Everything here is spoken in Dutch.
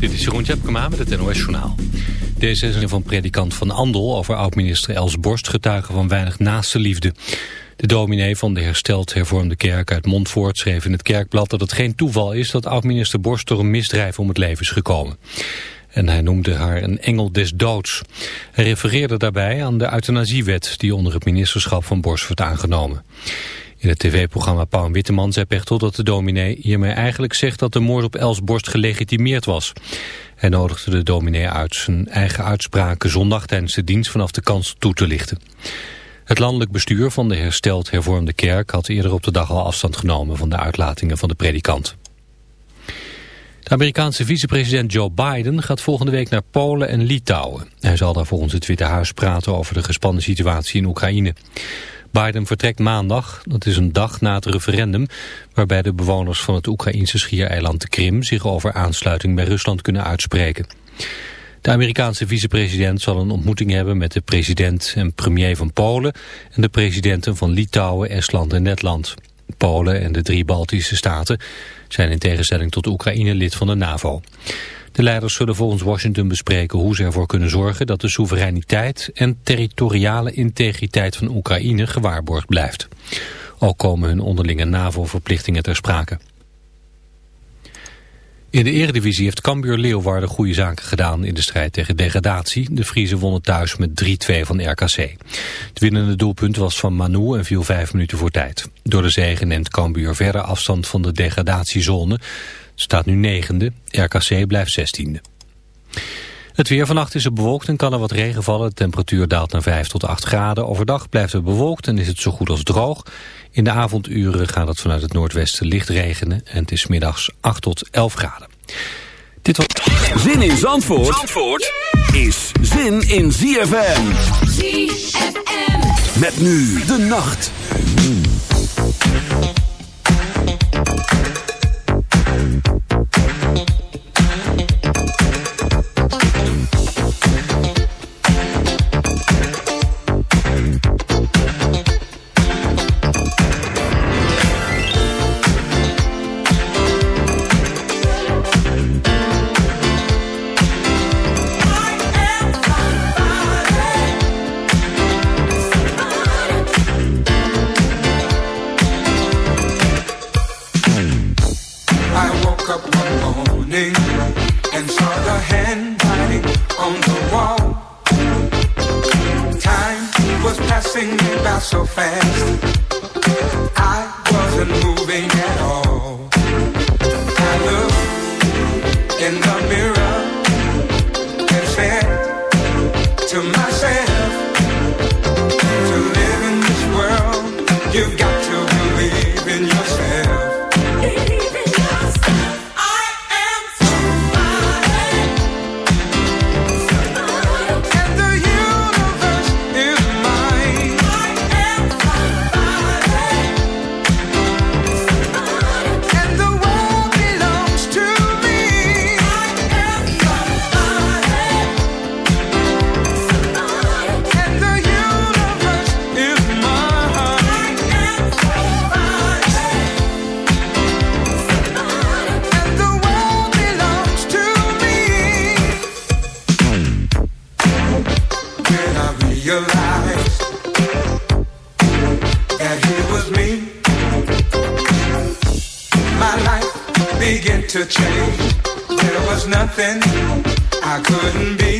Dit is Jeroen Tjepkema met het NOS Journaal. Deze is van predikant Van Andel over oud-minister Els Borst getuigen van weinig naaste liefde. De dominee van de hersteld hervormde kerk uit Montfort schreef in het kerkblad dat het geen toeval is dat oud-minister Borst door een misdrijf om het leven is gekomen. En hij noemde haar een engel des doods. Hij refereerde daarbij aan de euthanasiewet die onder het ministerschap van Borst wordt aangenomen. In het tv-programma Paul Witteman zei Pechtel dat de dominee hiermee eigenlijk zegt dat de moord op Els Borst gelegitimeerd was. Hij nodigde de dominee uit zijn eigen uitspraken zondag tijdens de dienst vanaf de kans toe te lichten. Het landelijk bestuur van de hersteld hervormde kerk had eerder op de dag al afstand genomen van de uitlatingen van de predikant. De Amerikaanse vicepresident Joe Biden gaat volgende week naar Polen en Litouwen. Hij zal daar volgens het Witte Huis praten over de gespannen situatie in Oekraïne. Biden vertrekt maandag, dat is een dag na het referendum... waarbij de bewoners van het Oekraïnse schiereiland de Krim... zich over aansluiting bij Rusland kunnen uitspreken. De Amerikaanse vicepresident zal een ontmoeting hebben met de president en premier van Polen... en de presidenten van Litouwen, Estland en Letland. Polen en de drie Baltische staten zijn in tegenstelling tot Oekraïne lid van de NAVO. De leiders zullen volgens Washington bespreken hoe ze ervoor kunnen zorgen dat de soevereiniteit en territoriale integriteit van Oekraïne gewaarborgd blijft. Ook komen hun onderlinge NAVO-verplichtingen ter sprake. In de eredivisie heeft Cambuur Leeuwarden goede zaken gedaan in de strijd tegen degradatie. De Friese wonnen thuis met 3-2 van RKC. Het winnende doelpunt was van Manu en viel vijf minuten voor tijd. Door de zegen neemt Cambuur verder afstand van de degradatiezone staat nu negende, RKC blijft zestiende. Het weer vannacht is er bewolkt en kan er wat regen vallen. De temperatuur daalt naar 5 tot 8 graden. Overdag blijft het bewolkt en is het zo goed als droog. In de avonduren gaat het vanuit het noordwesten licht regenen. En het is middags 8 tot 11 graden. Dit was... Zin in Zandvoort, Zandvoort is zin in ZFM. ZFM. Met nu de nacht. Change. There was nothing I couldn't be.